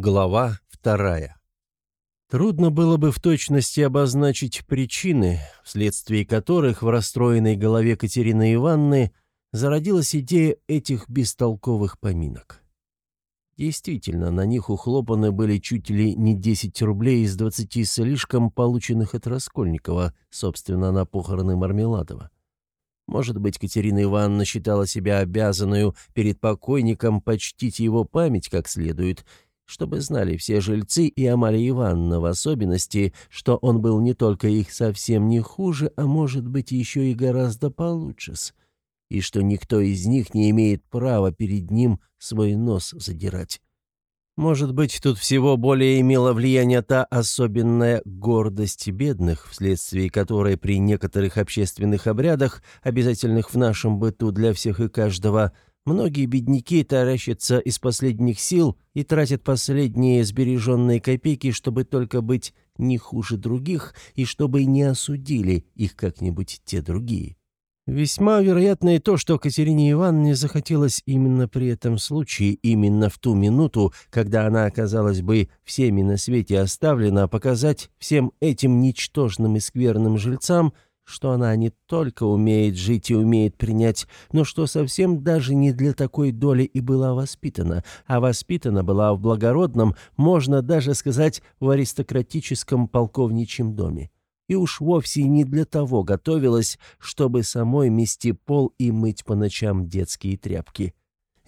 Глава вторая. Трудно было бы в точности обозначить причины, вследствие которых в расстроенной голове Катерины Ивановны зародилась идея этих бестолковых поминок. Действительно, на них ухлопаны были чуть ли не 10 рублей из 20 слишком полученных от Раскольникова, собственно, на похороны Мармеладова. Может быть, Катерина Ивановна считала себя обязанную перед покойником почтить его память как следует – чтобы знали все жильцы и Амалия Ивановна в особенности, что он был не только их совсем не хуже, а может быть еще и гораздо получше и что никто из них не имеет права перед ним свой нос задирать. Может быть, тут всего более имела влияние та особенная гордость бедных, вследствие которой при некоторых общественных обрядах, обязательных в нашем быту для всех и каждого, Многие бедняки таращатся из последних сил и тратят последние сбереженные копейки, чтобы только быть не хуже других и чтобы не осудили их как-нибудь те другие. Весьма вероятно и то, что Катерине Ивановне захотелось именно при этом случае, именно в ту минуту, когда она оказалась бы всеми на свете оставлена, показать всем этим ничтожным и скверным жильцам – что она не только умеет жить и умеет принять, но что совсем даже не для такой доли и была воспитана, а воспитана была в благородном, можно даже сказать, в аристократическом полковничьем доме. И уж вовсе не для того готовилась, чтобы самой мести пол и мыть по ночам детские тряпки.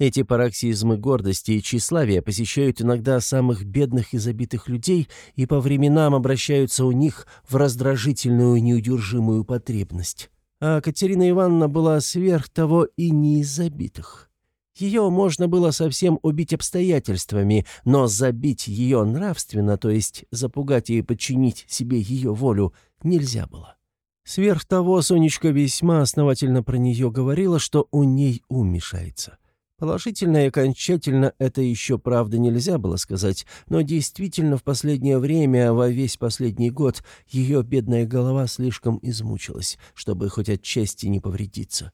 Эти пароксизмы гордости и тщеславия посещают иногда самых бедных и забитых людей и по временам обращаются у них в раздражительную неудержимую потребность. А Катерина Ивановна была сверх того и не из забитых. Ее можно было совсем убить обстоятельствами, но забить ее нравственно, то есть запугать и подчинить себе ее волю, нельзя было. Сверх того, Сонечка весьма основательно про нее говорила, что у ней ум мешается. Положительно и окончательно это еще, правда, нельзя было сказать, но действительно в последнее время, во весь последний год, ее бедная голова слишком измучилась, чтобы хоть отчасти не повредиться.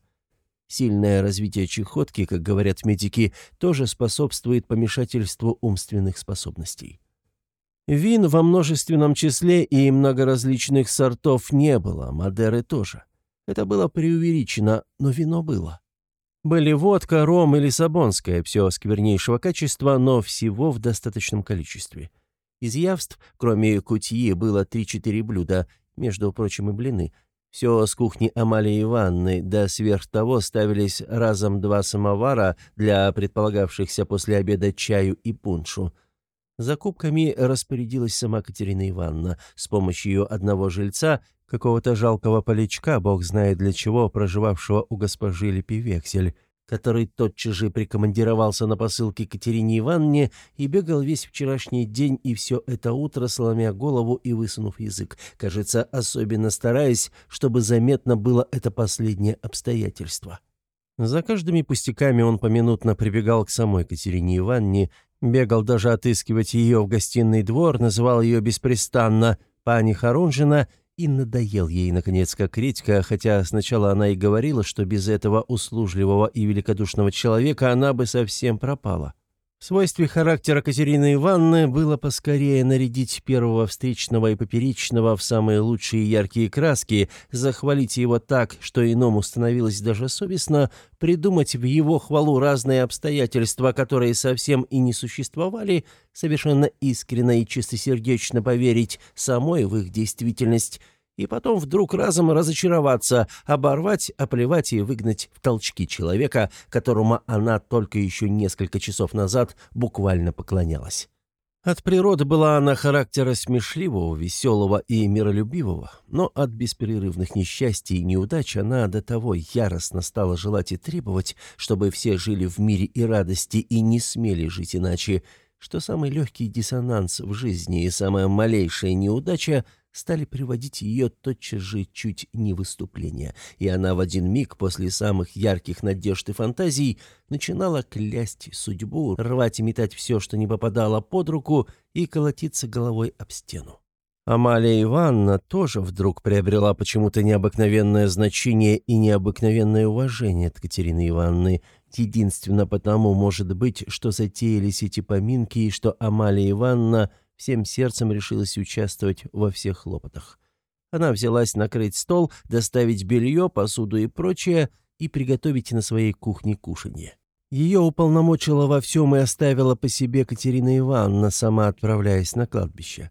Сильное развитие чехотки, как говорят медики, тоже способствует помешательству умственных способностей. Вин во множественном числе и многоразличных сортов не было, Мадеры тоже. Это было преувеличено, но вино было. Были водка, ром и лиссабонское, все сквернейшего качества, но всего в достаточном количестве. Из явств, кроме кутьи, было три-четыре блюда, между прочим, и блины. Все с кухни Амалии Ивановны, да сверх того ставились разом два самовара для предполагавшихся после обеда чаю и пуншу. Закупками распорядилась сама Катерина Ивановна с помощью одного жильца, какого-то жалкого полячка, бог знает для чего, проживавшего у госпожи Лепивексель, который тотчас же прикомандировался на посылке Катерине Ивановне и бегал весь вчерашний день и все это утро, сломя голову и высунув язык, кажется, особенно стараясь, чтобы заметно было это последнее обстоятельство. За каждыми пустяками он поминутно прибегал к самой Катерине Ивановне, бегал даже отыскивать ее в гостиный двор, называл ее беспрестанно «пани Харунжина» и надоел ей, наконец, как редька, хотя сначала она и говорила, что без этого услужливого и великодушного человека она бы совсем пропала. Свойстве характера Катерины Ивановны было поскорее нарядить первого встречного и поперечного в самые лучшие яркие краски, захвалить его так, что иному становилось даже совестно, придумать в его хвалу разные обстоятельства, которые совсем и не существовали, совершенно искренне и чистосердечно поверить самой в их действительность – и потом вдруг разом разочароваться, оборвать, оплевать и выгнать в толчки человека, которому она только еще несколько часов назад буквально поклонялась. От природы была она характера смешливого, веселого и миролюбивого, но от беспрерывных несчастий и неудач она до того яростно стала желать и требовать, чтобы все жили в мире и радости и не смели жить иначе, что самый легкий диссонанс в жизни и самая малейшая неудача стали приводить ее тотчас же чуть не выступления, и она в один миг после самых ярких надежд и фантазий начинала клясть судьбу, рвать и метать все, что не попадало под руку, и колотиться головой об стену. Амалия Ивановна тоже вдруг приобрела почему-то необыкновенное значение и необыкновенное уважение от Катерины Ивановны, Единственно потому, может быть, что затеялись эти поминки и что Амалия Ивановна всем сердцем решилась участвовать во всех хлопотах. Она взялась накрыть стол, доставить белье, посуду и прочее и приготовить на своей кухне кушанье. Ее уполномочила во всем и оставила по себе Катерина Ивановна, сама отправляясь на кладбище.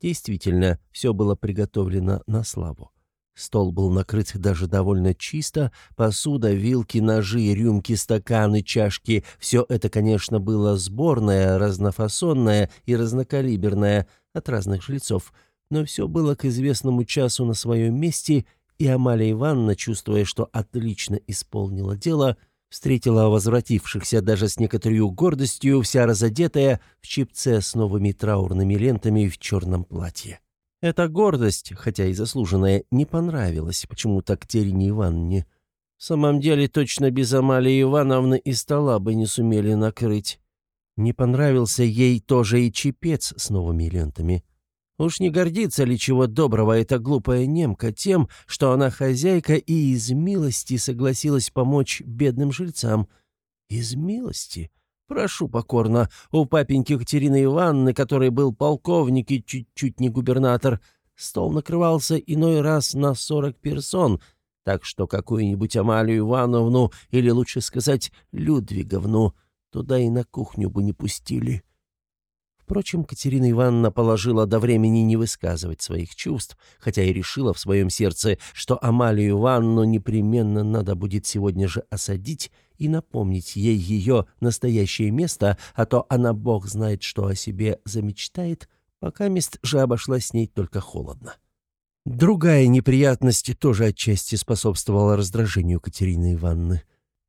Действительно, все было приготовлено на славу. Стол был накрыт даже довольно чисто, посуда, вилки, ножи, рюмки, стаканы, чашки — все это, конечно, было сборное, разнофасонное и разнокалиберное от разных жильцов, но все было к известному часу на своем месте, и Амалия Ивановна, чувствуя, что отлично исполнила дело, встретила возвратившихся даже с некоторой гордостью, вся разодетая в чипце с новыми траурными лентами в черном платье. Эта гордость, хотя и заслуженная, не понравилась почему-то Катерине Ивановне. В самом деле, точно без Амалии Ивановны и стола бы не сумели накрыть. Не понравился ей тоже и чепец с новыми лентами. Уж не гордится ли чего доброго эта глупая немка тем, что она хозяйка и из милости согласилась помочь бедным жильцам? Из милости? Прошу покорно, у папеньки Катерины Ивановны, который был полковник и чуть-чуть не губернатор, стол накрывался иной раз на сорок персон, так что какую-нибудь Амалию Ивановну, или лучше сказать, Людвиговну, туда и на кухню бы не пустили. Впрочем, Катерина Ивановна положила до времени не высказывать своих чувств, хотя и решила в своем сердце, что Амалию Ивановну непременно надо будет сегодня же осадить и напомнить ей ее настоящее место, а то она, бог знает, что о себе замечтает, пока мест же обошлась с ней только холодно. Другая неприятность тоже отчасти способствовала раздражению Катерины Ивановны.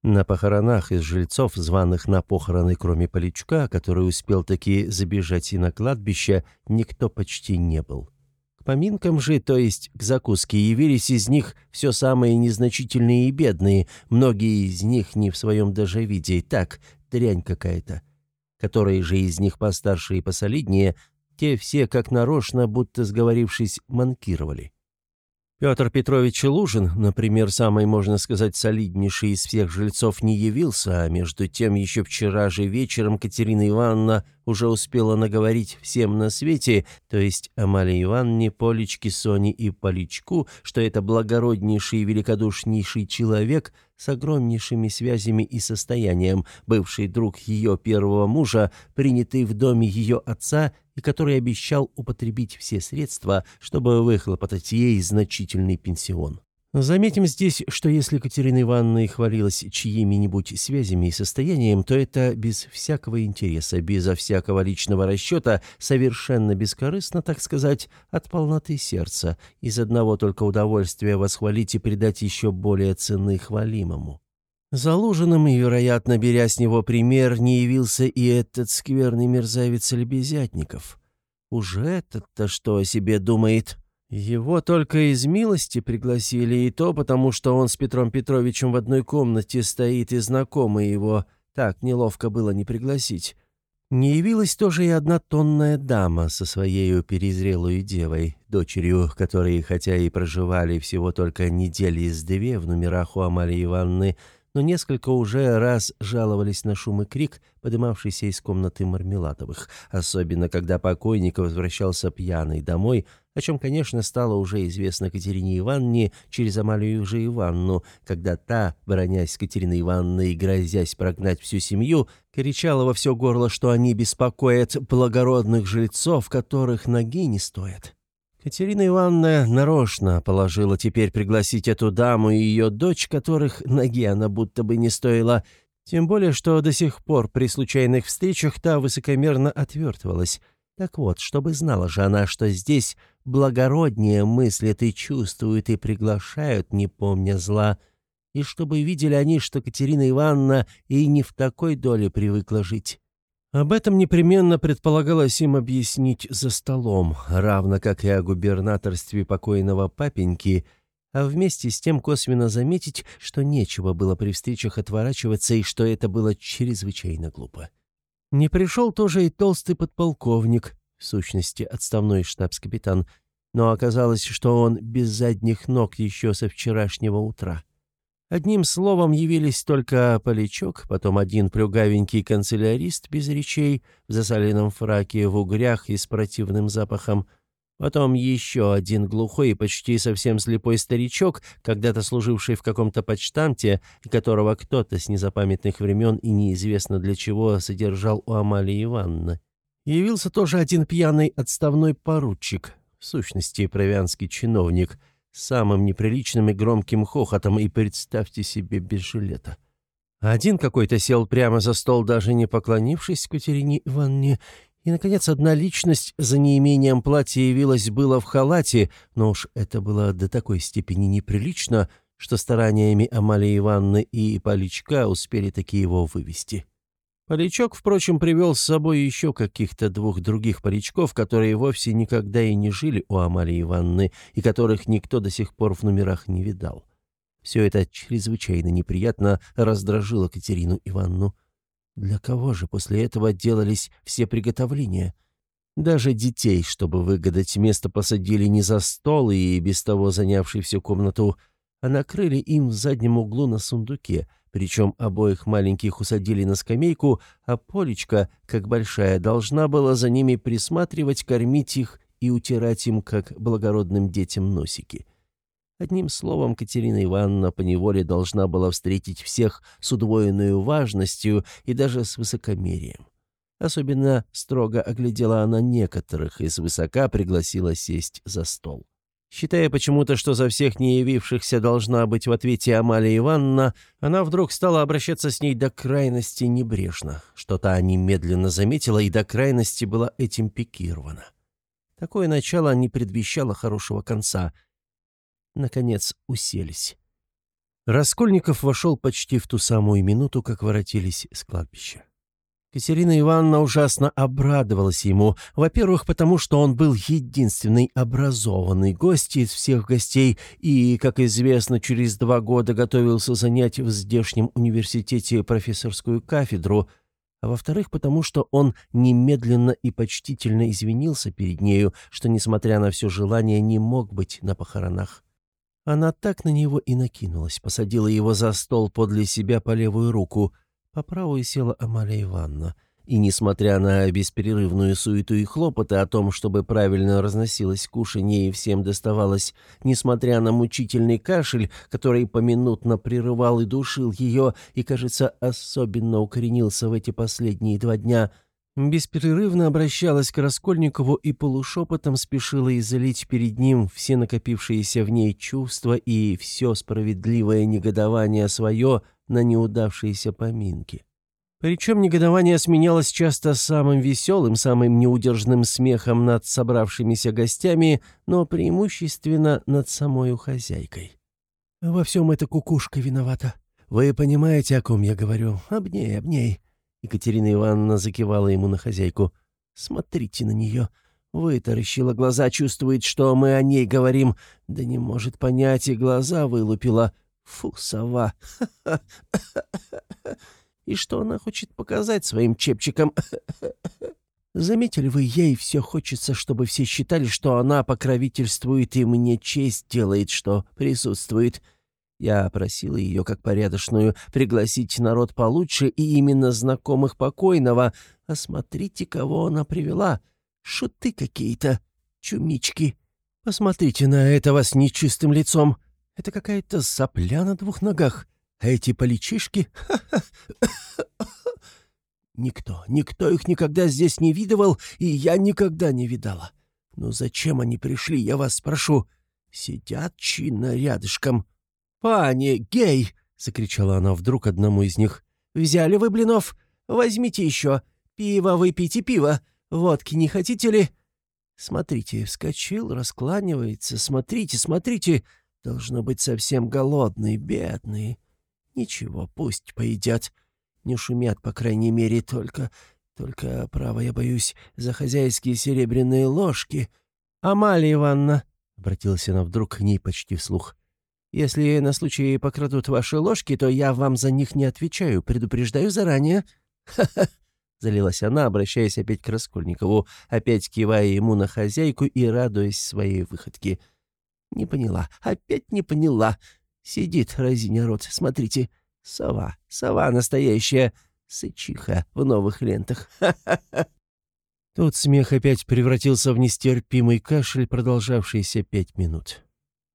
На похоронах из жильцов, званых на похороны, кроме Поличка, который успел таки забежать и на кладбище, никто почти не был. Поминкам же, то есть к закуске, явились из них все самые незначительные и бедные, многие из них не в своем даже виде, так, дрянь какая-то. Которые же из них постарше и посолиднее, те все, как нарочно, будто сговорившись, манкировали. Петр Петрович Лужин, например, самый, можно сказать, солиднейший из всех жильцов, не явился, а между тем еще вчера же вечером Катерина Ивановна уже успела наговорить всем на свете, то есть Амалии Ивановне, Полечке, Соне и Поличку, что это благороднейший и великодушнейший человек с огромнейшими связями и состоянием, бывший друг ее первого мужа, принятый в доме ее отца и который обещал употребить все средства, чтобы выхлопотать ей значительный пенсион. Заметим здесь, что если Катерина Ивановна и хвалилась чьими-нибудь связями и состоянием, то это без всякого интереса, безо всякого личного расчета, совершенно бескорыстно, так сказать, от полноты сердца, из одного только удовольствия восхвалить и придать еще более цены хвалимому. Залуженным и, вероятно, беря с него пример, не явился и этот скверный мерзавец Лебезятников. Уже этот-то что о себе думает? Его только из милости пригласили, и то потому, что он с Петром Петровичем в одной комнате стоит и знакомый его. Так неловко было не пригласить. Не явилась тоже и одна тонная дама со своей перезрелой девой, дочерью, которые, хотя и проживали всего только недели с две в номерах у Амалии Ивановны, но несколько уже раз жаловались на шум и крик, подымавшийся из комнаты Мармеладовых, особенно когда покойник возвращался пьяный домой, о чем, конечно, стало уже известно Катерине Ивановне через Амалию же Ивановну, когда та, бронясь Катериной Ивановной и грозясь прогнать всю семью, кричала во все горло, что они беспокоят благородных жильцов, которых ноги не стоят. Катерина Ивановна нарочно положила теперь пригласить эту даму и ее дочь, которых ноги она будто бы не стоила, тем более, что до сих пор при случайных встречах та высокомерно отвертывалась. Так вот, чтобы знала же она, что здесь благороднее мыслят и чувствуют и приглашают, не помня зла, и чтобы видели они, что Катерина Ивановна и не в такой доле привыкла жить. Об этом непременно предполагалось им объяснить за столом, равно как и о губернаторстве покойного папеньки, а вместе с тем косвенно заметить, что нечего было при встречах отворачиваться и что это было чрезвычайно глупо. Не пришел тоже и толстый подполковник, в сущности, отставной штабс-капитан, но оказалось, что он без задних ног еще со вчерашнего утра. Одним словом, явились только Полячок, потом один плюгавенький канцелярист без речей, в засаленном фраке, в угрях и с противным запахом, потом еще один глухой и почти совсем слепой старичок, когда-то служивший в каком-то почтамте, которого кто-то с незапамятных времен и неизвестно для чего содержал у Амалии Ивановны. Явился тоже один пьяный отставной поручик, в сущности, провианский чиновник — самым неприличным и громким хохотом, и представьте себе без жилета. Один какой-то сел прямо за стол, даже не поклонившись Катерине Ивановне, и, наконец, одна личность за неимением платья явилась было в халате, но уж это было до такой степени неприлично, что стараниями Амалии Ивановны и Поличка успели таки его вывести. Паричок, впрочем, привел с собой еще каких-то двух других паричков, которые вовсе никогда и не жили у Амалии Ивановны и которых никто до сих пор в номерах не видал. Все это чрезвычайно неприятно раздражило Катерину Ивановну. Для кого же после этого делались все приготовления? Даже детей, чтобы выгадать место, посадили не за стол и без того занявший всю комнату, а накрыли им в заднем углу на сундуке — причем обоих маленьких усадили на скамейку, а Полечка, как большая, должна была за ними присматривать, кормить их и утирать им, как благородным детям, носики. Одним словом, Катерина Ивановна поневоле должна была встретить всех с удвоенной важностью и даже с высокомерием. Особенно строго оглядела она некоторых и свысока пригласила сесть за стол. Считая почему-то, что за всех не явившихся должна быть в ответе Амалия Ивановна, она вдруг стала обращаться с ней до крайности небрежно. Что-то та немедленно заметила и до крайности была этим пикирована. Такое начало не предвещало хорошего конца. Наконец уселись. Раскольников вошел почти в ту самую минуту, как воротились с кладбища. Катерина Ивановна ужасно обрадовалась ему. Во-первых, потому что он был единственный образованный гость из всех гостей и, как известно, через два года готовился занять в здешнем университете профессорскую кафедру, а во-вторых, потому что он немедленно и почтительно извинился перед нею, что, несмотря на все желание, не мог быть на похоронах. Она так на него и накинулась, посадила его за стол подле себя по левую руку — по правую села Амалия Ивановна. И, несмотря на бесперерывную суету и хлопоты о том, чтобы правильно разносилось кушанье и всем доставалось, несмотря на мучительный кашель, который поминутно прерывал и душил ее, и, кажется, особенно укоренился в эти последние два дня, беспрерывно обращалась к Раскольникову и полушепотом спешила излить перед ним все накопившиеся в ней чувства и все справедливое негодование свое — на неудавшиеся поминки. Причем негодование сменялось часто самым веселым, самым неудержным смехом над собравшимися гостями, но преимущественно над самой хозяйкой. «Во всем эта кукушка виновата. Вы понимаете, о ком я говорю? Об ней, об ней». Екатерина Ивановна закивала ему на хозяйку. «Смотрите на нее. Вытаращила глаза, чувствует, что мы о ней говорим. Да не может понять, и глаза вылупила. Фу, сова. И что она хочет показать своим чепчиком? Заметили вы, ей все хочется, чтобы все считали, что она покровительствует и мне честь делает, что присутствует. Я просила ее, как порядочную, пригласить народ получше и именно знакомых покойного. А смотрите, кого она привела. Шуты какие-то, чумички. Посмотрите на этого с нечистым лицом. Это какая-то сопля на двух ногах. А эти поличишки... Никто, никто их никогда здесь не видывал, и я никогда не видала. Ну зачем они пришли, я вас спрошу? Сидят чинно рядышком. «Пани, гей!» — закричала она вдруг одному из них. «Взяли вы блинов? Возьмите еще. Пиво выпейте, пиво. Водки не хотите ли?» Смотрите, вскочил, раскланивается. Смотрите, смотрите. Должно быть совсем голодный, бедный. Ничего, пусть поедят. Не шумят, по крайней мере, только... Только, право, я боюсь, за хозяйские серебряные ложки. «Амалия Ивановна», — обратилась она вдруг к ней почти вслух, «если на случай покрадут ваши ложки, то я вам за них не отвечаю, предупреждаю заранее». «Ха-ха!» — залилась она, обращаясь опять к Раскольникову, опять кивая ему на хозяйку и радуясь своей выходке — не поняла, опять не поняла. Сидит, разиня рот, смотрите. Сова, сова настоящая, сычиха в новых лентах. Ха-ха-ха. Тут смех опять превратился в нестерпимый кашель, продолжавшийся пять минут.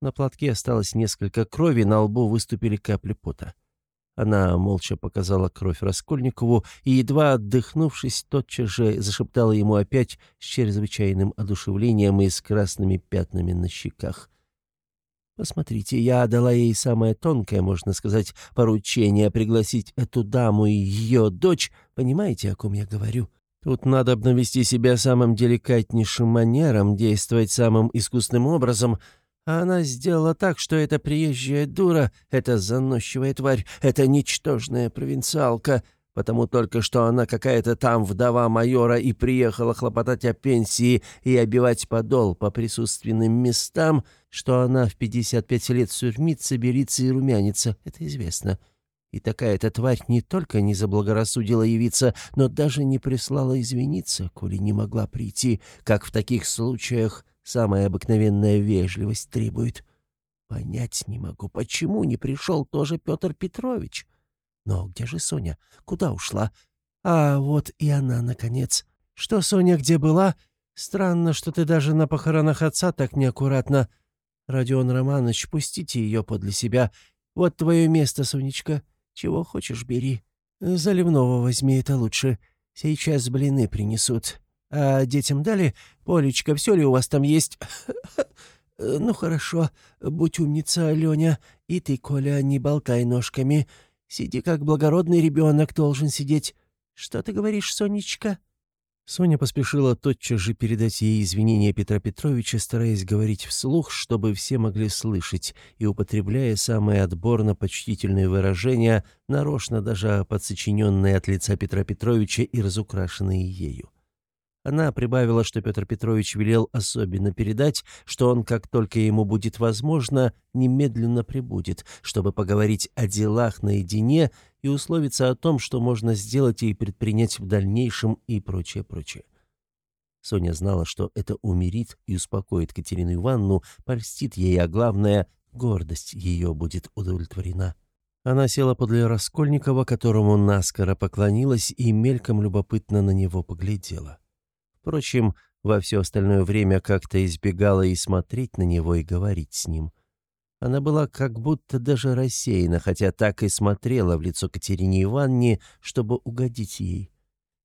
На платке осталось несколько крови, на лбу выступили капли пота. Она молча показала кровь Раскольникову и, едва отдохнувшись, тотчас же зашептала ему опять с чрезвычайным одушевлением и с красными пятнами на щеках. «Посмотрите, я дала ей самое тонкое, можно сказать, поручение пригласить эту даму и ее дочь. Понимаете, о ком я говорю? Тут надо обнавести себя самым деликатнейшим манером, действовать самым искусным образом — а она сделала так, что эта приезжая дура, эта заносчивая тварь, эта ничтожная провинциалка, потому только что она какая-то там вдова майора и приехала хлопотать о пенсии и обивать подол по присутственным местам, что она в 55 лет сурьмится, берится и румянится, это известно. И такая-то тварь не только не заблагорассудила явиться, но даже не прислала извиниться, коли не могла прийти, как в таких случаях Самая обыкновенная вежливость требует. Понять не могу, почему не пришел тоже Петр Петрович? Но где же Соня? Куда ушла? А вот и она, наконец. Что, Соня, где была? Странно, что ты даже на похоронах отца так неаккуратно. Родион Романович, пустите ее подле себя. Вот твое место, Сонечка. Чего хочешь, бери. Заливного возьми, это лучше. Сейчас блины принесут. А детям дали? Полечка, все ли у вас там есть? Ну, хорошо. Будь умница, Аленя. И ты, Коля, не болтай ножками. Сиди, как благородный ребенок должен сидеть. Что ты говоришь, Сонечка?» Соня поспешила тотчас же передать ей извинения Петра Петровича, стараясь говорить вслух, чтобы все могли слышать, и употребляя самые отборно-почтительные выражения, нарочно даже подсочиненные от лица Петра Петровича и разукрашенные ею. Она прибавила, что Петр Петрович велел особенно передать, что он, как только ему будет возможно, немедленно прибудет, чтобы поговорить о делах наедине и условиться о том, что можно сделать и предпринять в дальнейшем и прочее, прочее. Соня знала, что это умирит и успокоит Катерину Ивановну, польстит ей, а главное, гордость ее будет удовлетворена. Она села подле Раскольникова, которому наскоро поклонилась и мельком любопытно на него поглядела. Впрочем, во все остальное время как-то избегала и смотреть на него, и говорить с ним. Она была как будто даже рассеяна, хотя так и смотрела в лицо Катерине Ивановне, чтобы угодить ей.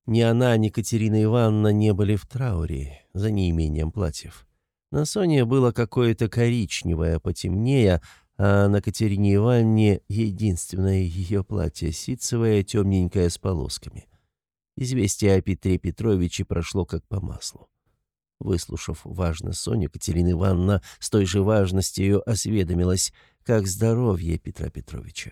Ни она, ни Катерина Ивановна не были в трауре, за неимением платьев. На Соне было какое-то коричневое, потемнее, а на Катерине Ивановне единственное ее платье, ситцевое, темненькое, с полосками — Известие о Петре Петровиче прошло как по маслу. Выслушав важно Соню, Катерина Ивановна с той же важностью осведомилась, как здоровье Петра Петровича.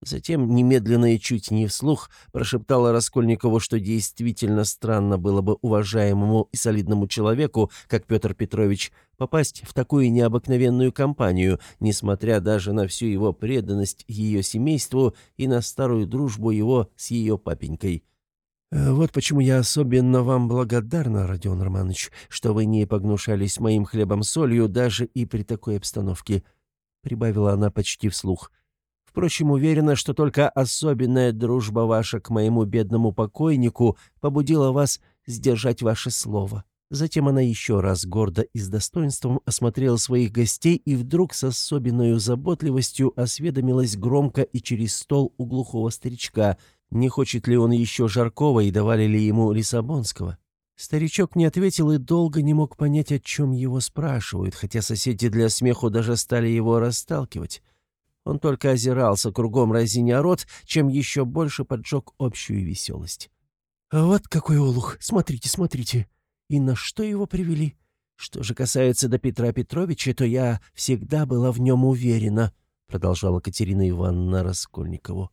Затем, немедленно и чуть не вслух, прошептала Раскольникову, что действительно странно было бы уважаемому и солидному человеку, как Петр Петрович, попасть в такую необыкновенную компанию, несмотря даже на всю его преданность ее семейству и на старую дружбу его с ее папенькой. Э, «Вот почему я особенно вам благодарна, Родион Романович, что вы не погнушались моим хлебом-солью даже и при такой обстановке», — прибавила она почти вслух. «Впрочем, уверена, что только особенная дружба ваша к моему бедному покойнику побудила вас сдержать ваше слово». Затем она еще раз гордо и с достоинством осмотрела своих гостей и вдруг с особенной заботливостью осведомилась громко и через стол у глухого старичка, не хочет ли он еще Жаркова и давали ли ему Лиссабонского. Старичок не ответил и долго не мог понять, о чем его спрашивают, хотя соседи для смеху даже стали его расталкивать. Он только озирался кругом разиня рот, чем еще больше поджег общую веселость. «Вот какой олух! Смотрите, смотрите! И на что его привели? Что же касается до Петра Петровича, то я всегда была в нем уверена», — продолжала Катерина Ивановна Раскольникову.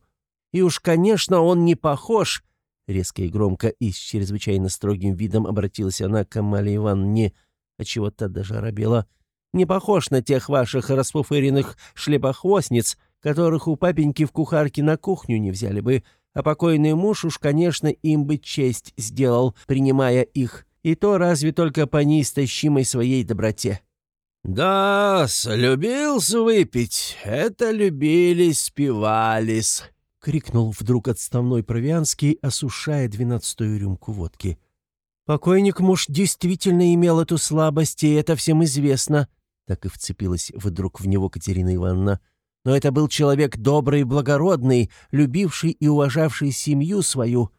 И уж, конечно, он не похож...» Резко и громко и с чрезвычайно строгим видом обратилась она к Амале Ивановне, отчего та даже оробела. «Не похож на тех ваших распуфыренных шлепохвостниц, которых у папеньки в кухарке на кухню не взяли бы, а покойный муж уж, конечно, им бы честь сделал, принимая их, и то разве только по неистощимой своей доброте». «Да, любился выпить, это любились, спивались», — крикнул вдруг отставной Провианский, осушая двенадцатую рюмку водки. «Покойник муж действительно имел эту слабость, и это всем известно», — так и вцепилась вдруг в него Катерина Ивановна. «Но это был человек добрый и благородный, любивший и уважавший семью свою».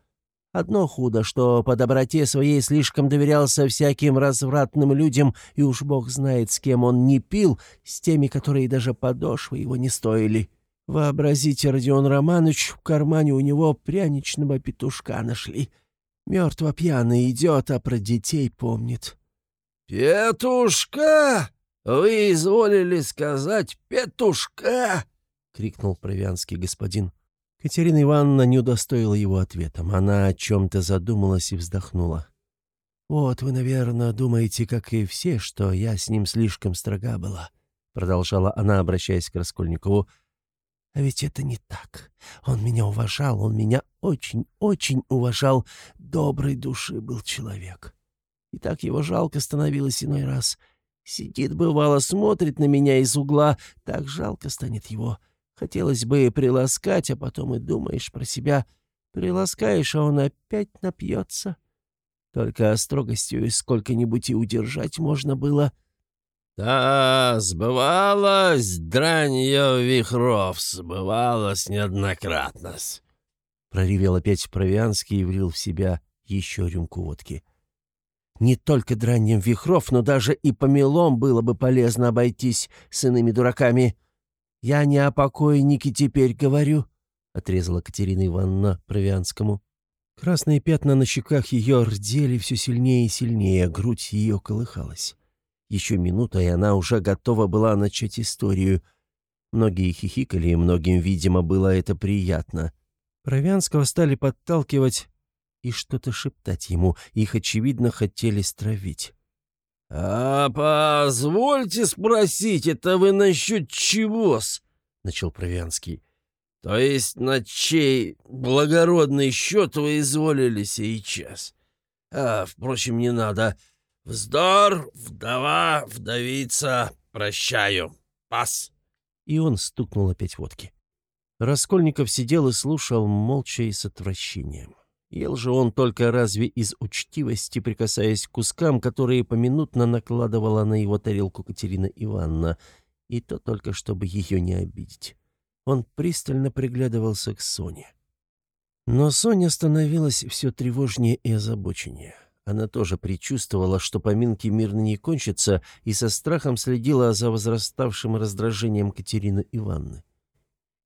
Одно худо, что по доброте своей слишком доверялся всяким развратным людям, и уж бог знает, с кем он не пил, с теми, которые даже подошвы его не стоили. Вообразите, Родион Романович, в кармане у него пряничного петушка нашли. Мертво пьяный идет, а про детей помнит. «Петушка! Вы изволили сказать петушка!» — крикнул провианский господин. Катерина Ивановна не удостоила его ответом. Она о чем-то задумалась и вздохнула. «Вот вы, наверное, думаете, как и все, что я с ним слишком строга была», — продолжала она, обращаясь к Раскольникову. «А ведь это не так. Он меня уважал, он меня очень-очень уважал. Доброй души был человек. И так его жалко становилось иной раз. Сидит, бывало, смотрит на меня из угла, так жалко станет его». Хотелось бы приласкать, а потом и думаешь про себя. Приласкаешь, а он опять напьется. Только строгостью сколько-нибудь и удержать можно было. «Да, сбывалось, дранье вихров, сбывалось неоднократно проревел опять Провианский и влил в себя еще рюмку водки. Не только драньем вихров, но даже и помелом было бы полезно обойтись с иными дураками. «Я не о покойнике теперь говорю», — отрезала Катерина Ивановна Провианскому. Красные пятна на щеках ее рдели все сильнее и сильнее, грудь ее колыхалась. Еще минута, и она уже готова была начать историю. Многие хихикали, и многим, видимо, было это приятно. Провианского стали подталкивать и что-то шептать ему. Их, очевидно, хотели стравить. «А позвольте спросить, это вы насчет чего-с?» — начал Провианский. «То есть на чей благородный счет вы изволили сейчас? А, впрочем, не надо. Вздор, вдова, вдовица, прощаю. Пас!» И он стукнул опять водки. Раскольников сидел и слушал молча и с отвращением. Ел же он только разве из учтивости, прикасаясь к кускам, которые поминутно накладывала на его тарелку Катерина Ивановна, и то только чтобы ее не обидеть. Он пристально приглядывался к Соне. Но Соня становилась все тревожнее и озабоченнее. Она тоже предчувствовала, что поминки мирно не кончатся, и со страхом следила за возраставшим раздражением Катерины Ивановны.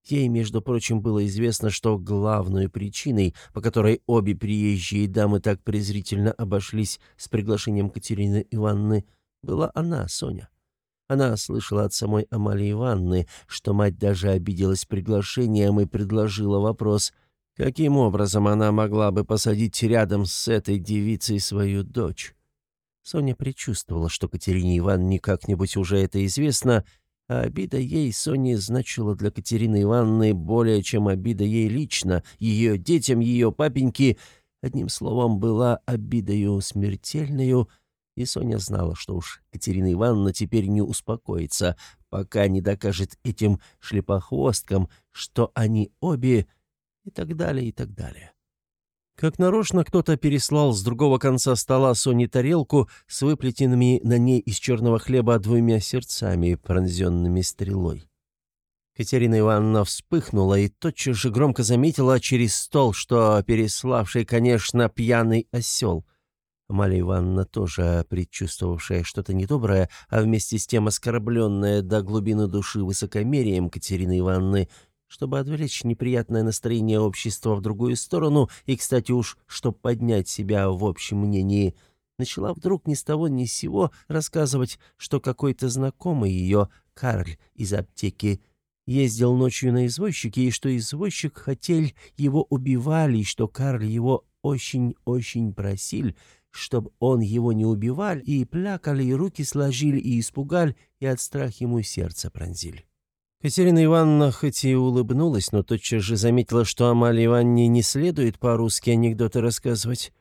Ей, между прочим, было известно, что главной причиной, по которой обе приезжие дамы так презрительно обошлись с приглашением Катерины Ивановны, была она, Соня. Она слышала от самой Амалии Ивановны, что мать даже обиделась приглашением и предложила вопрос, каким образом она могла бы посадить рядом с этой девицей свою дочь. Соня предчувствовала, что Катерине Ивановне как-нибудь уже это известно — а обида ей Соне значила для Катерины Ивановны более, чем обида ей лично, ее детям, ее папеньке. Одним словом, была обидою смертельную, и Соня знала, что уж Катерина Ивановна теперь не успокоится, пока не докажет этим шлепохвосткам, что они обе и так далее, и так далее. Как нарочно кто-то переслал с другого конца стола Соне тарелку с выплетенными на ней из черного хлеба двумя сердцами, пронзенными стрелой. Катерина Ивановна вспыхнула и тотчас же громко заметила через стол, что переславший, конечно, пьяный осел. Амалия Ивановна, тоже предчувствовавшая что-то недоброе, а вместе с тем оскорбленная до глубины души высокомерием Катерины Ивановны, чтобы отвлечь неприятное настроение общества в другую сторону и, кстати уж, чтобы поднять себя в общем мнении, начала вдруг ни с того ни с сего рассказывать, что какой-то знакомый ее, Карль из аптеки, ездил ночью на извозчике, и что извозчик хотел его убивали, и что Карль его очень-очень просил, чтобы он его не убивал, и плакали, и руки сложили, и испугали, и от страха ему сердце пронзили. Катерина Ивановна хоть и улыбнулась, но тотчас же заметила, что Амалии Ивановне не следует по-русски анекдоты рассказывать.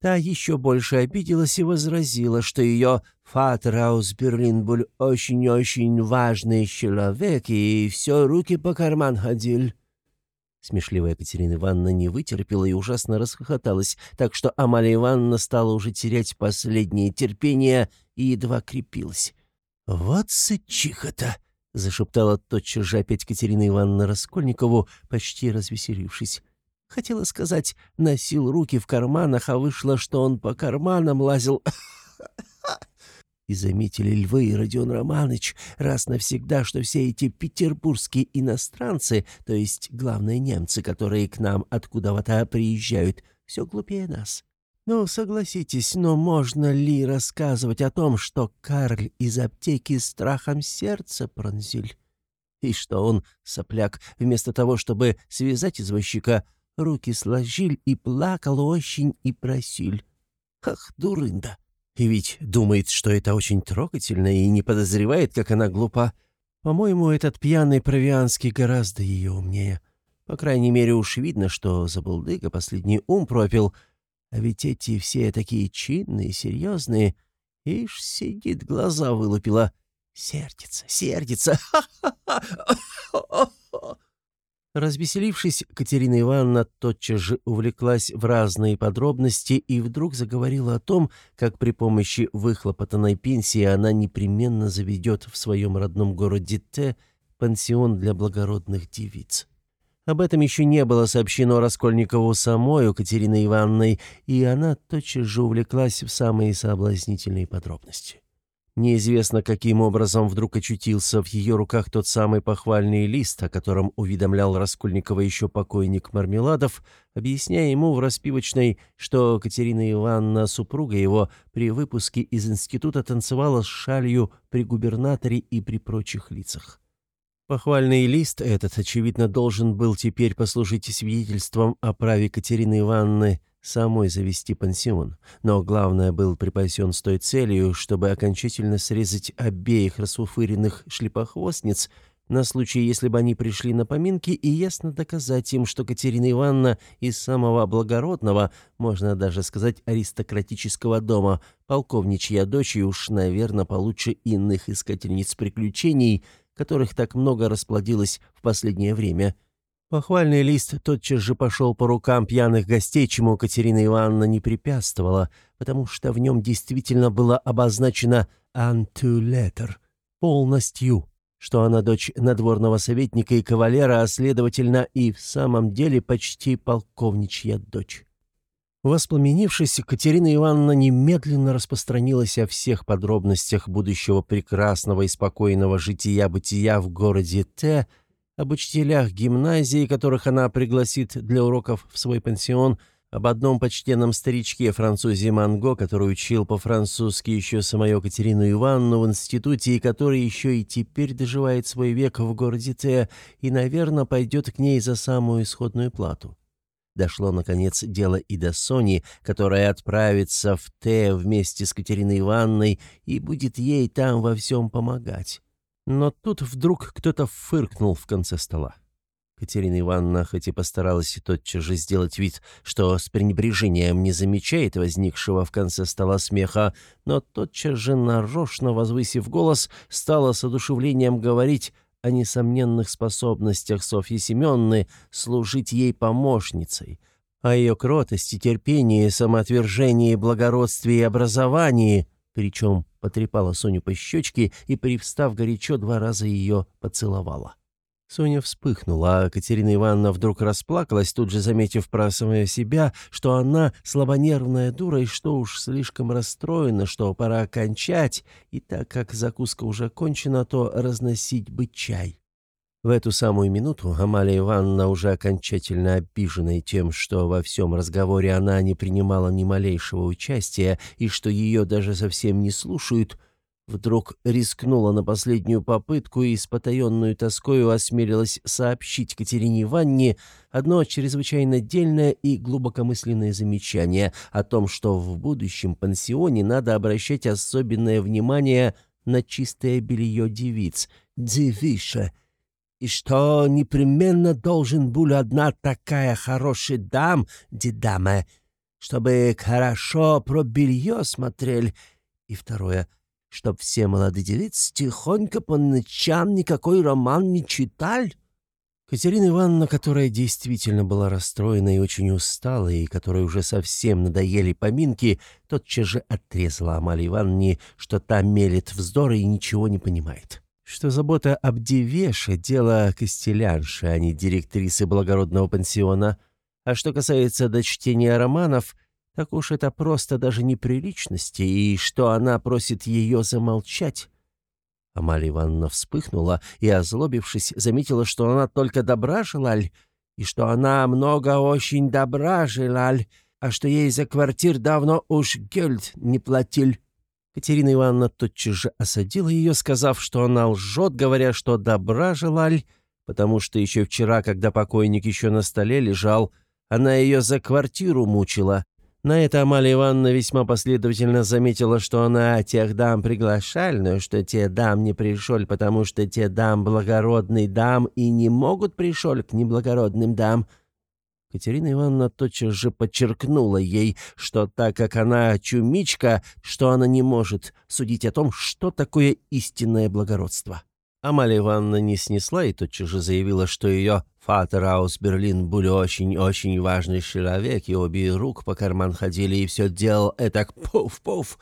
Та еще больше обиделась и возразила, что ее «Фатраус Берлинбуль очень-очень важный человек, и все руки по карман ходил». Смешливая Екатерина Ивановна не вытерпела и ужасно расхохоталась, так что Амалия Ивановна стала уже терять последнее терпение и едва крепилась. «Вот сычиха-то!» — зашептала тотчас же опять Катерина Ивановна Раскольникову, почти развеселившись. Хотела сказать, носил руки в карманах, а вышло, что он по карманам лазил. И заметили Львы и Родион Романович раз навсегда, что все эти петербургские иностранцы, то есть главные немцы, которые к нам откуда-то приезжают, все глупее нас. Ну, согласитесь, но можно ли рассказывать о том, что Карль из аптеки страхом сердца пронзил? И что он, сопляк, вместо того, чтобы связать извозчика, руки сложил и плакал очень и просил. Ах, дурында! И ведь думает, что это очень трогательно, и не подозревает, как она глупа. По-моему, этот пьяный провианский гораздо ее умнее. По крайней мере, уж видно, что забулдыга последний ум пропил. А ведь эти все такие чинные, серьезные. Ишь, сидит, глаза вылупила. Сердится, сердится. Ха-ха-ха! Развеселившись, Катерина Ивановна тотчас же увлеклась в разные подробности и вдруг заговорила о том, как при помощи выхлопотанной пенсии она непременно заведет в своем родном городе Т пансион для благородных девиц. Об этом еще не было сообщено Раскольникову самой Катериной Ивановной, и она тотчас же увлеклась в самые соблазнительные подробности. Неизвестно, каким образом вдруг очутился в ее руках тот самый похвальный лист, о котором уведомлял Раскольникова еще покойник Мармеладов, объясняя ему в распивочной, что Катерина Ивановна, супруга его, при выпуске из института танцевала с шалью при губернаторе и при прочих лицах. Похвальный лист этот, очевидно, должен был теперь послужить свидетельством о праве Катерины Ивановны самой завести пансион, но главное был припасен с той целью, чтобы окончательно срезать обеих расфуфыренных шлепохвостниц на случай, если бы они пришли на поминки, и ясно доказать им, что Катерина Ивановна из самого благородного, можно даже сказать, аристократического дома, полковничья дочь и уж, наверное, получше иных искательниц приключений, которых так много расплодилось в последнее время – Похвальный лист тотчас же пошел по рукам пьяных гостей, чему Катерина Ивановна не препятствовала, потому что в нем действительно было обозначено «антулетер» — полностью, что она дочь надворного советника и кавалера, а следовательно и в самом деле почти полковничья дочь. Воспламенившись, Катерина Ивановна немедленно распространилась о всех подробностях будущего прекрасного и спокойного жития-бытия в городе Т, об учителях гимназии, которых она пригласит для уроков в свой пансион, об одном почтенном старичке французе Манго, который учил по-французски еще самую Катерину Ивановну в институте и который еще и теперь доживает свой век в городе Т и, наверное, пойдет к ней за самую исходную плату. Дошло, наконец, дело и до Сони, которая отправится в Т вместе с Катериной Ивановной и будет ей там во всем помогать. Но тут вдруг кто-то фыркнул в конце стола. Катерина Ивановна хоть и постаралась тотчас же сделать вид, что с пренебрежением не замечает возникшего в конце стола смеха, но тотчас же, нарочно возвысив голос, стала с одушевлением говорить о несомненных способностях Софьи Семенны служить ей помощницей, о ее кротости, терпении, самоотвержении, благородстве и образовании, причем потрепала Соню по щечке и, привстав горячо, два раза ее поцеловала. Соня вспыхнула, а Катерина Ивановна вдруг расплакалась, тут же заметив про самое себя, что она слабонервная дура и что уж слишком расстроена, что пора кончать, и так как закуска уже кончена, то разносить бы чай. В эту самую минуту Амалия Ивановна, уже окончательно обиженная тем, что во всем разговоре она не принимала ни малейшего участия и что ее даже совсем не слушают, вдруг рискнула на последнюю попытку и с потаенную тоскою осмелилась сообщить Катерине Ивановне одно чрезвычайно дельное и глубокомысленное замечание о том, что в будущем пансионе надо обращать особенное внимание на чистое белье девиц, девиша, и что непременно должен был одна такая хорошая дам, дедама, чтобы хорошо про белье смотрели. И второе, чтоб все молодые девицы тихонько по ночам никакой роман не читали. Катерина Ивановна, которая действительно была расстроена и очень устала, и которой уже совсем надоели поминки, тотчас же отрезала Амалии Ивановне, что та мелет вздоры и ничего не понимает. Что забота об девеше — дело костелянши, а не директрисы благородного пансиона. А что касается дочтения романов, так уж это просто даже неприличности, и что она просит ее замолчать. Амалия Ивановна вспыхнула и, озлобившись, заметила, что она только добра желаль, и что она много очень добра желаль, а что ей за квартир давно уж гельд не платил. Катерина Ивановна тотчас же осадила ее, сказав, что она лжет, говоря, что добра желаль, потому что еще вчера, когда покойник еще на столе лежал, она ее за квартиру мучила, на это Амалия Ивановна весьма последовательно заметила, что она тех дам приглашаль, но что те дам не пришел, потому что те дам благородный дам и не могут пришел к неблагородным дам. Катерина Ивановна тотчас же подчеркнула ей, что так как она чумичка, что она не может судить о том, что такое истинное благородство. Амалия Ивановна не снесла и тотчас же заявила, что ее «Фатер Аус Берлин был очень-очень важный человек, и обе рук по карман ходили, и все делал этак пуф-пуф».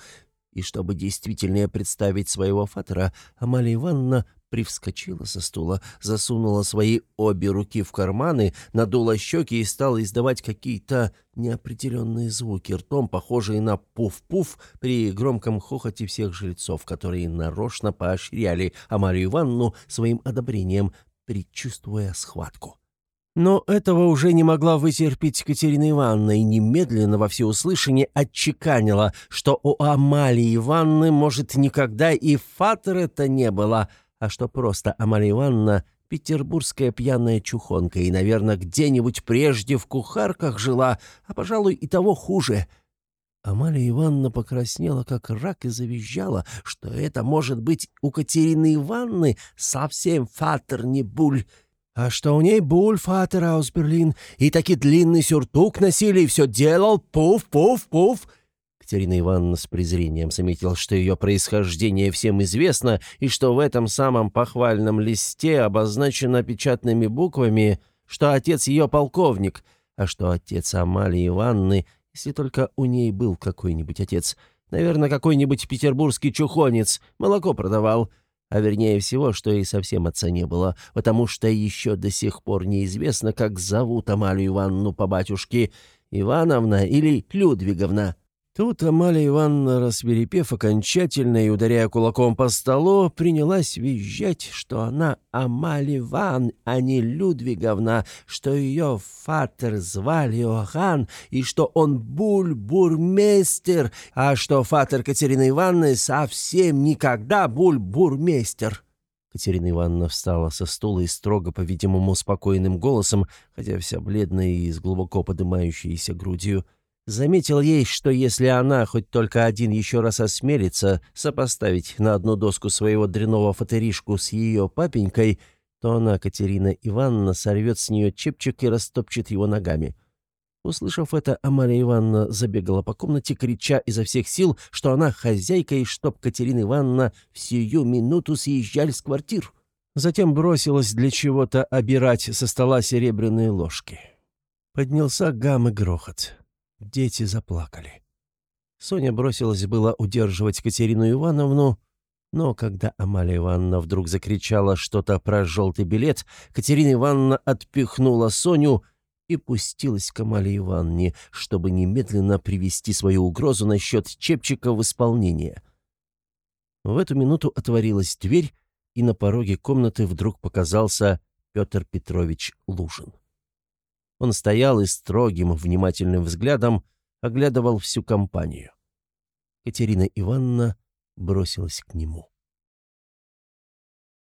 И чтобы действительно представить своего Фатера, Амалия Ивановна привскочила со стула, засунула свои обе руки в карманы, надула щеки и стала издавать какие-то неопределенные звуки ртом, похожие на пуф-пуф при громком хохоте всех жильцов, которые нарочно поощряли Амарию Ивановну своим одобрением, предчувствуя схватку. Но этого уже не могла вытерпеть Катерина Ивановна и немедленно во всеуслышание отчеканила, что у Амалии Ивановны, может, никогда и фатера-то не было — а что просто Амалия Ивановна — петербургская пьяная чухонка и, наверное, где-нибудь прежде в кухарках жила, а, пожалуй, и того хуже. Амалия Ивановна покраснела, как рак, и завизжала, что это может быть у Катерины Ивановны совсем фатер не буль, а что у ней буль фатер aus Берлин, и таки длинный сюртук носили, и все делал пуф-пуф-пуф, Катерина Ивановна с презрением заметила, что ее происхождение всем известно, и что в этом самом похвальном листе обозначено печатными буквами, что отец ее полковник, а что отец Амалии Ивановны, если только у ней был какой-нибудь отец, наверное, какой-нибудь петербургский чухонец, молоко продавал, а вернее всего, что и совсем отца не было, потому что еще до сих пор неизвестно, как зовут Амалию Ивановну по батюшке, Ивановна или Людвиговна. Тут Амалия Ивановна, рассверепев окончательно и ударяя кулаком по столу, принялась визжать, что она Амалия Иван, а не Людвиговна, что ее фатер звали Иоганн, и что он буль-бурмейстер, а что фатер Катерины Ивановны совсем никогда буль-бурмейстер. Катерина Ивановна встала со стула и строго, по-видимому, спокойным голосом, хотя вся бледная и с глубоко поднимающейся грудью, — Заметил ей, что если она хоть только один еще раз осмелится сопоставить на одну доску своего дряного фатеришку с ее папенькой, то она, Катерина Ивановна, сорвет с нее чепчик и растопчет его ногами. Услышав это, Амалия Ивановна забегала по комнате, крича изо всех сил, что она хозяйка и чтоб Катерина Ивановна в сию минуту съезжали с квартир. Затем бросилась для чего-то обирать со стола серебряные ложки. Поднялся гам и грохот. Дети заплакали. Соня бросилась было удерживать Катерину Ивановну, но когда Амалия Ивановна вдруг закричала что-то про желтый билет, Катерина Ивановна отпихнула Соню и пустилась к Амалии Ивановне, чтобы немедленно привести свою угрозу насчет Чепчика в исполнение. В эту минуту отворилась дверь, и на пороге комнаты вдруг показался Петр Петрович Лужин. Он стоял и строгим, внимательным взглядом оглядывал всю компанию. Катерина Ивановна бросилась к нему.